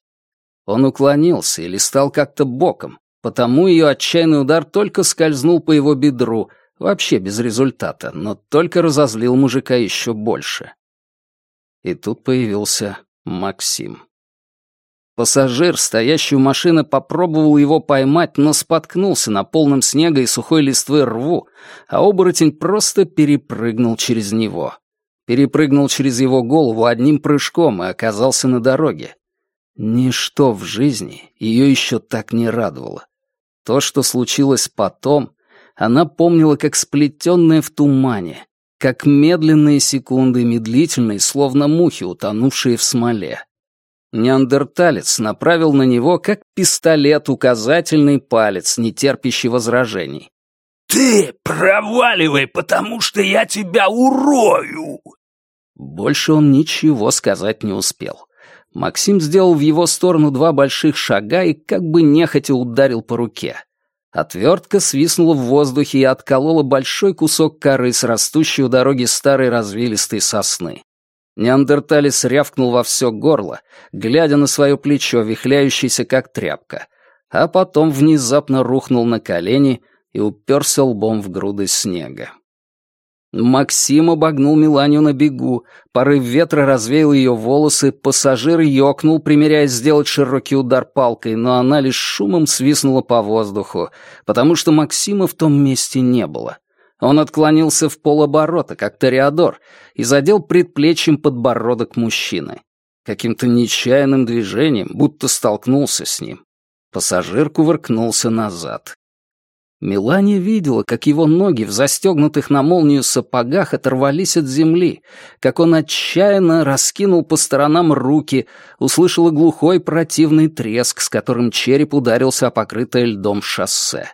Он уклонился или стал как-то боком, потому ее отчаянный удар только скользнул по его бедру, вообще без результата, но только разозлил мужика еще больше. И тут появился Максим. Пассажир, стоящий у машины, попробовал его поймать, но споткнулся на полном снега и сухой листвы рву, а оборотень просто перепрыгнул через него. Перепрыгнул через его голову одним прыжком и оказался на дороге. Ничто в жизни ее еще так не радовало. То, что случилось потом, она помнила как сплетенное в тумане, как медленные секунды, медлительные, словно мухи, утонувшие в смоле. Неандерталец направил на него, как пистолет, указательный палец, не терпящий возражений. «Ты проваливай, потому что я тебя урою!» Больше он ничего сказать не успел. Максим сделал в его сторону два больших шага и как бы нехотя ударил по руке. Отвертка свистнула в воздухе и отколола большой кусок коры с растущей у дороги старой развилистой сосны. Неандерталец рявкнул во все горло, глядя на свое плечо, вихляющееся как тряпка, а потом внезапно рухнул на колени и уперся лбом в груды снега. Максим обогнул Миланию на бегу, порыв ветра развеял ее волосы, пассажир ёкнул, примеряясь сделать широкий удар палкой, но она лишь шумом свистнула по воздуху, потому что Максима в том месте не было. Он отклонился в полоборота, как Тореадор, и задел предплечьем подбородок мужчины. Каким-то нечаянным движением, будто столкнулся с ним. Пассажир кувыркнулся назад. Мелания видела, как его ноги в застегнутых на молнию сапогах оторвались от земли, как он отчаянно раскинул по сторонам руки, услышала глухой противный треск, с которым череп ударился о покрытое льдом шоссе.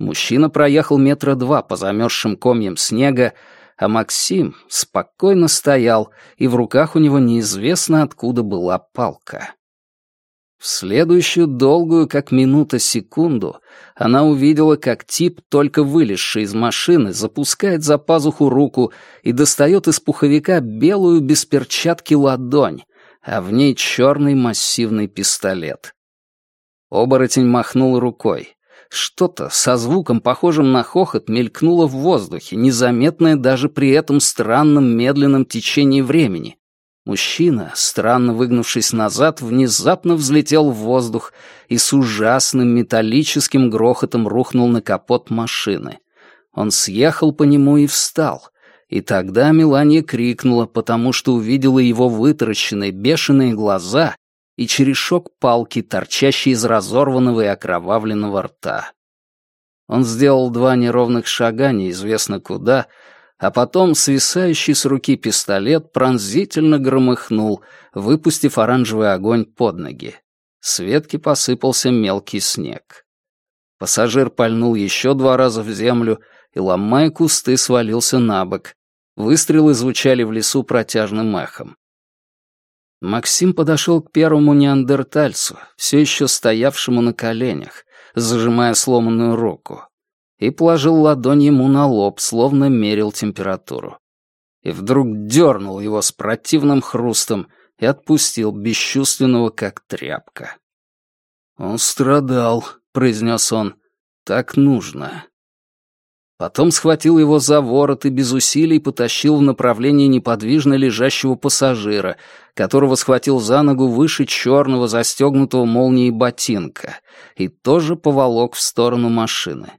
Мужчина проехал метра два по замерзшим комьям снега, а Максим спокойно стоял, и в руках у него неизвестно откуда была палка. В следующую долгую, как минута, секунду она увидела, как тип, только вылезший из машины, запускает за пазуху руку и достает из пуховика белую без перчатки ладонь, а в ней черный массивный пистолет. Оборотень махнул рукой. Что-то со звуком, похожим на хохот, мелькнуло в воздухе, незаметное даже при этом странном медленном течении времени. Мужчина, странно выгнувшись назад, внезапно взлетел в воздух и с ужасным металлическим грохотом рухнул на капот машины. Он съехал по нему и встал. И тогда Мелания крикнула, потому что увидела его вытаращенные, бешеные глаза и черешок палки, торчащий из разорванного и окровавленного рта. Он сделал два неровных шага неизвестно куда, а потом свисающий с руки пистолет пронзительно громыхнул, выпустив оранжевый огонь под ноги. С ветки посыпался мелкий снег. Пассажир пальнул еще два раза в землю и, ломая кусты, свалился на бок. Выстрелы звучали в лесу протяжным эхом. Максим подошел к первому неандертальцу, все еще стоявшему на коленях, зажимая сломанную руку, и положил ладонь ему на лоб, словно мерил температуру. И вдруг дернул его с противным хрустом и отпустил бесчувственного, как тряпка. «Он страдал», — произнес он. «Так нужно. Потом схватил его за ворот и без усилий потащил в направлении неподвижно лежащего пассажира, которого схватил за ногу выше черного застегнутого молнией ботинка, и тоже поволок в сторону машины.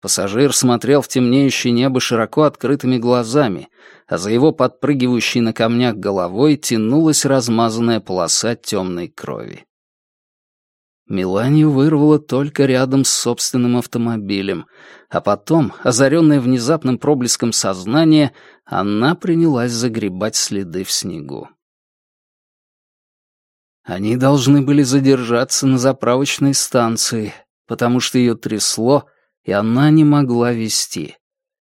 Пассажир смотрел в темнеющее небо широко открытыми глазами, а за его подпрыгивающей на камнях головой тянулась размазанная полоса темной крови. Меланию вырвало только рядом с собственным автомобилем, а потом, озаренная внезапным проблеском сознания, она принялась загребать следы в снегу. Они должны были задержаться на заправочной станции, потому что ее трясло, и она не могла вести.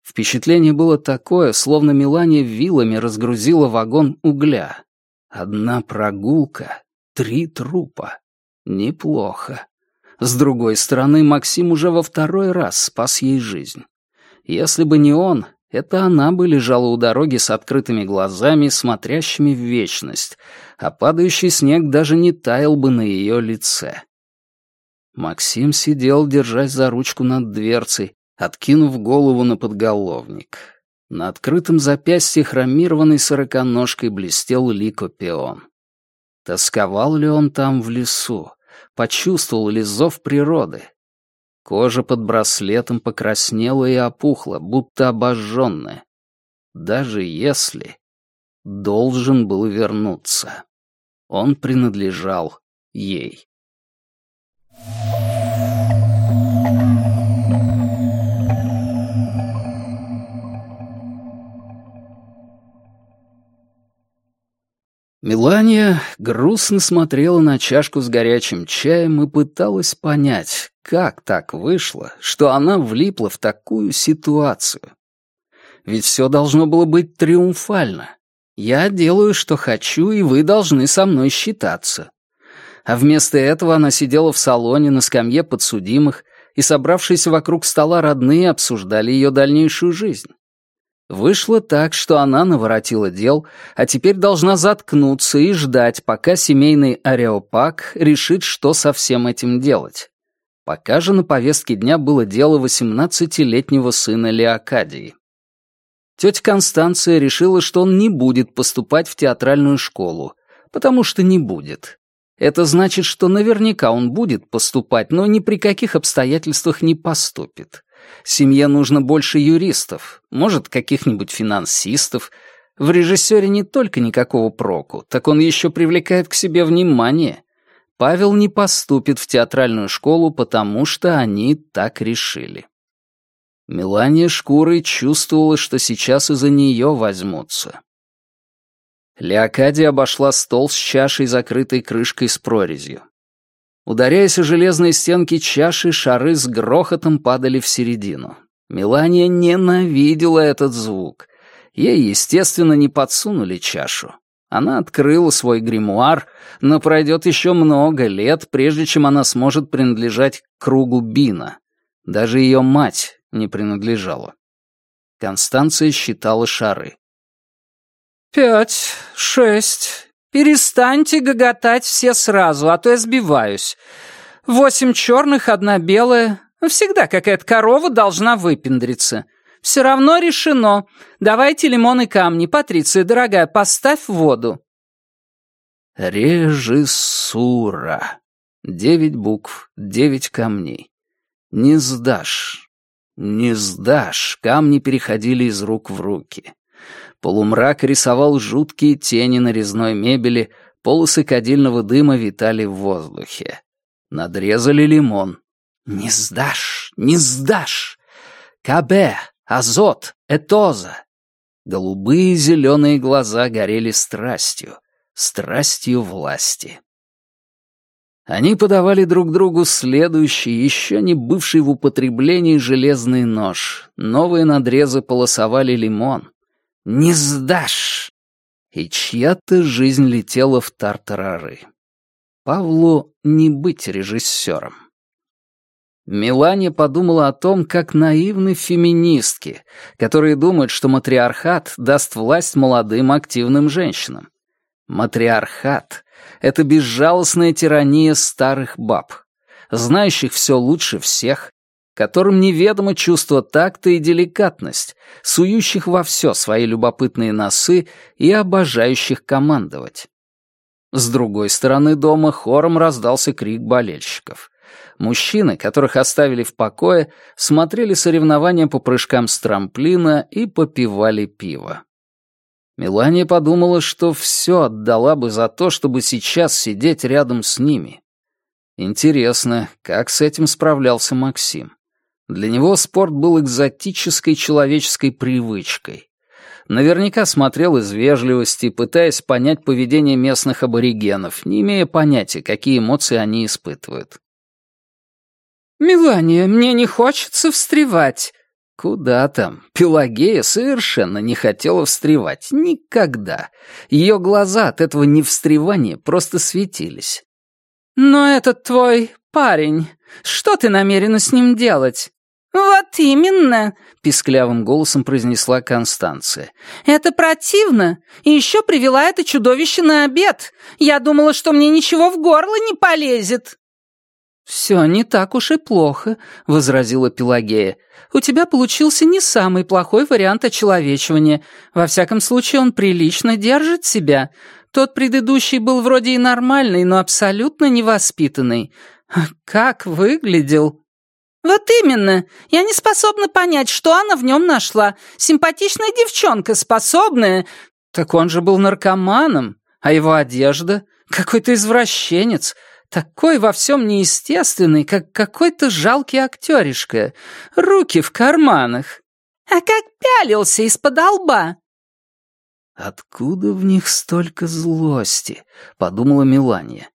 Впечатление было такое, словно Мелания вилами разгрузила вагон угля. Одна прогулка, три трупа. Неплохо. С другой стороны, Максим уже во второй раз спас ей жизнь. Если бы не он, это она бы лежала у дороги с открытыми глазами, смотрящими в вечность, а падающий снег даже не таял бы на ее лице. Максим сидел, держась за ручку над дверцей, откинув голову на подголовник. На открытом запястье хромированной сороконожкой блестел ликопион. Тосковал ли он там в лесу? Почувствовал ли зов природы? Кожа под браслетом покраснела и опухла, будто обожженная. Даже если должен был вернуться. Он принадлежал ей. Мелания грустно смотрела на чашку с горячим чаем и пыталась понять, как так вышло, что она влипла в такую ситуацию. Ведь все должно было быть триумфально. Я делаю, что хочу, и вы должны со мной считаться. А вместо этого она сидела в салоне на скамье подсудимых, и собравшиеся вокруг стола родные обсуждали ее дальнейшую жизнь. Вышло так, что она наворотила дел, а теперь должна заткнуться и ждать, пока семейный ареопак решит, что со всем этим делать. Пока же на повестке дня было дело 18-летнего сына Леокадии. Тетя Констанция решила, что он не будет поступать в театральную школу, потому что не будет. Это значит, что наверняка он будет поступать, но ни при каких обстоятельствах не поступит. Семье нужно больше юристов, может, каких-нибудь финансистов. В режиссере не только никакого проку, так он еще привлекает к себе внимание. Павел не поступит в театральную школу, потому что они так решили. Мелания шкурой чувствовала, что сейчас из-за нее возьмутся. Леокадия обошла стол с чашей, закрытой крышкой с прорезью. Ударяясь о железные стенки чаши, шары с грохотом падали в середину. Мелания ненавидела этот звук. Ей, естественно, не подсунули чашу. Она открыла свой гримуар, но пройдет еще много лет, прежде чем она сможет принадлежать кругу Бина. Даже ее мать не принадлежала. Констанция считала шары. «Пять, шесть, Перестаньте гоготать все сразу, а то я сбиваюсь. Восемь черных, одна белая. Всегда какая-то корова должна выпендриться. Все равно решено. Давайте лимон и камни. Патриция, дорогая, поставь воду. Режиссура. Девять букв, девять камней. Не сдашь. Не сдашь. Камни переходили из рук в руки. Полумрак рисовал жуткие тени на резной мебели, полосы кадильного дыма витали в воздухе. Надрезали лимон. «Не сдашь, не сдашь! Кабе, азот, этоза!» Голубые зеленые глаза горели страстью, страстью власти. Они подавали друг другу следующий, еще не бывший в употреблении железный нож. Новые надрезы полосовали лимон. «Не сдашь!» И чья-то жизнь летела в тартарары. Павлу не быть режиссером. Мелания подумала о том, как наивны феминистки, которые думают, что матриархат даст власть молодым активным женщинам. Матриархат — это безжалостная тирания старых баб, знающих все лучше всех, которым неведомо чувство такта и деликатность, сующих во все свои любопытные носы и обожающих командовать. С другой стороны дома хором раздался крик болельщиков. Мужчины, которых оставили в покое, смотрели соревнования по прыжкам с трамплина и попивали пиво. Мелания подумала, что все отдала бы за то, чтобы сейчас сидеть рядом с ними. Интересно, как с этим справлялся Максим. Для него спорт был экзотической человеческой привычкой. Наверняка смотрел из вежливости, пытаясь понять поведение местных аборигенов, не имея понятия, какие эмоции они испытывают. «Мелания, мне не хочется встревать». Куда там? Пелагея совершенно не хотела встревать. Никогда. Ее глаза от этого невстревания просто светились. «Но этот твой парень, что ты намерена с ним делать?» «Вот именно», — писклявым голосом произнесла Констанция. «Это противно. И еще привела это чудовище на обед. Я думала, что мне ничего в горло не полезет». «Все не так уж и плохо», — возразила Пелагея. «У тебя получился не самый плохой вариант очеловечивания. Во всяком случае, он прилично держит себя. Тот предыдущий был вроде и нормальный, но абсолютно невоспитанный. Как выглядел?» «Вот именно. Я не способна понять, что она в нем нашла. Симпатичная девчонка, способная...» «Так он же был наркоманом. А его одежда? Какой-то извращенец. Такой во всем неестественный, как какой-то жалкий актеришка. Руки в карманах». «А как пялился из-под лба!» «Откуда в них столько злости?» — подумала Мелания.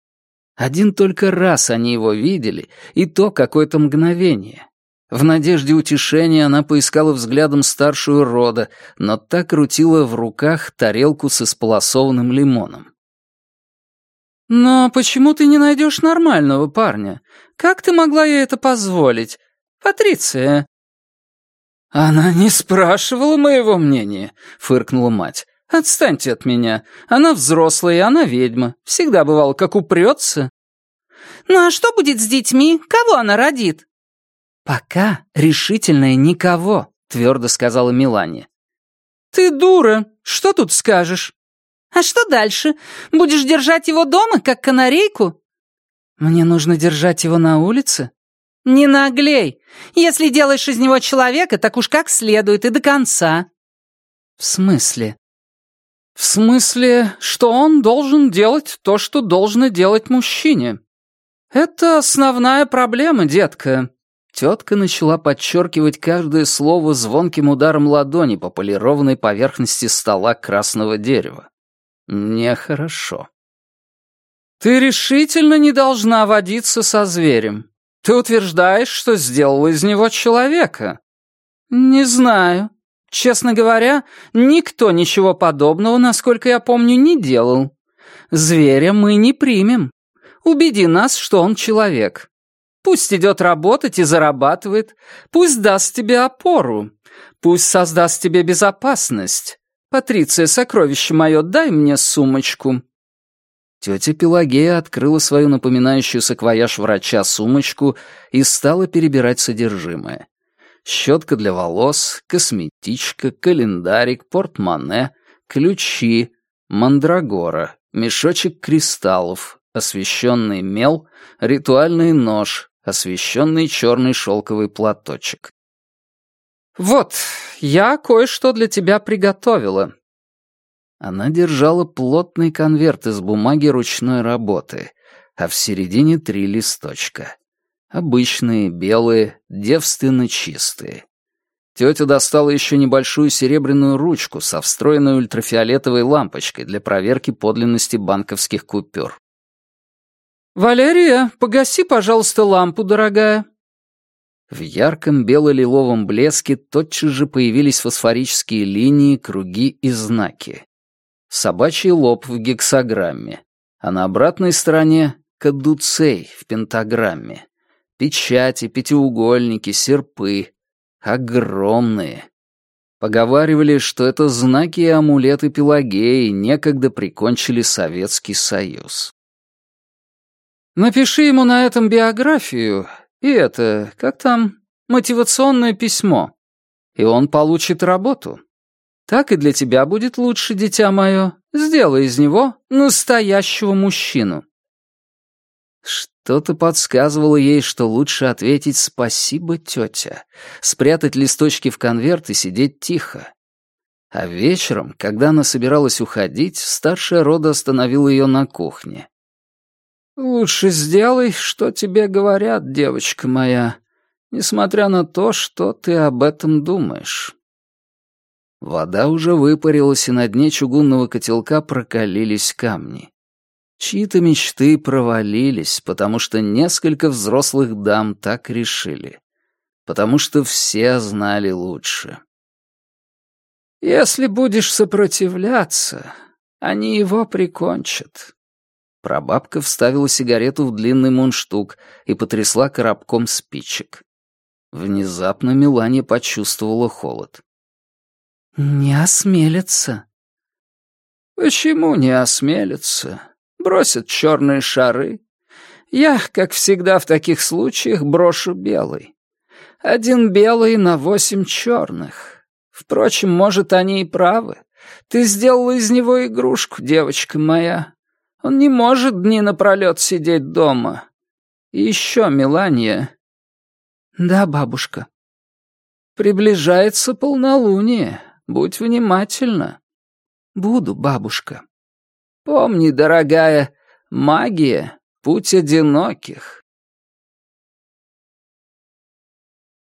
Один только раз они его видели, и то какое-то мгновение. В надежде утешения она поискала взглядом старшую рода, но так крутила в руках тарелку с исполосованным лимоном. «Но почему ты не найдешь нормального парня? Как ты могла ей это позволить? Патриция?» «Она не спрашивала моего мнения», — фыркнула мать. «Отстаньте от меня. Она взрослая, и она ведьма. Всегда бывало, как упрется». «Ну а что будет с детьми? Кого она родит?» «Пока решительно никого», — твердо сказала Милане. «Ты дура. Что тут скажешь?» «А что дальше? Будешь держать его дома, как канарейку?» «Мне нужно держать его на улице?» «Не наглей. Если делаешь из него человека, так уж как следует и до конца». «В смысле?» «В смысле, что он должен делать то, что должно делать мужчине. Это основная проблема, детка». Тетка начала подчеркивать каждое слово звонким ударом ладони по полированной поверхности стола красного дерева. Нехорошо. «Ты решительно не должна водиться со зверем. Ты утверждаешь, что сделала из него человека?» «Не знаю. Честно говоря, никто ничего подобного, насколько я помню, не делал. Зверя мы не примем. Убеди нас, что он человек. Пусть идет работать и зарабатывает. Пусть даст тебе опору. Пусть создаст тебе безопасность. Патриция, сокровище мое, дай мне сумочку». Тетя Пелагея открыла свою напоминающую саквояж врача сумочку и стала перебирать содержимое щетка для волос, косметичка, календарик, портмоне, ключи, мандрагора, мешочек кристаллов, освещенный мел, ритуальный нож, освещенный черный шелковый платочек. «Вот, я кое-что для тебя приготовила». Она держала плотный конверт из бумаги ручной работы, а в середине три листочка. Обычные, белые, девственно чистые. Тетя достала еще небольшую серебряную ручку со встроенной ультрафиолетовой лампочкой для проверки подлинности банковских купюр. «Валерия, погаси, пожалуйста, лампу, дорогая». В ярком бело-лиловом блеске тотчас же появились фосфорические линии, круги и знаки. Собачий лоб в гексограмме, а на обратной стороне — кадуцей в пентаграмме. Печати, пятиугольники, серпы. Огромные. Поговаривали, что это знаки и амулеты Пелагеи некогда прикончили Советский Союз. «Напиши ему на этом биографию и это, как там, мотивационное письмо, и он получит работу. Так и для тебя будет лучше, дитя мое. Сделай из него настоящего мужчину». Что-то подсказывало ей, что лучше ответить «спасибо, тетя», спрятать листочки в конверт и сидеть тихо. А вечером, когда она собиралась уходить, старшая рода остановила ее на кухне. «Лучше сделай, что тебе говорят, девочка моя, несмотря на то, что ты об этом думаешь». Вода уже выпарилась, и на дне чугунного котелка прокалились камни. Чьи-то мечты провалились, потому что несколько взрослых дам так решили. Потому что все знали лучше. «Если будешь сопротивляться, они его прикончат. Прабабка вставила сигарету в длинный мундштук и потрясла коробком спичек. Внезапно Мелания почувствовала холод. «Не осмелится». «Почему не осмелится? Бросят черные шары. Я, как всегда в таких случаях, брошу белый. Один белый на восемь черных. Впрочем, может, они и правы. Ты сделала из него игрушку, девочка моя. Он не может дни напролет сидеть дома. И еще, Мелания...» «Да, бабушка». «Приближается полнолуние. Будь внимательна». «Буду, бабушка». «Помни, дорогая, магия — путь одиноких».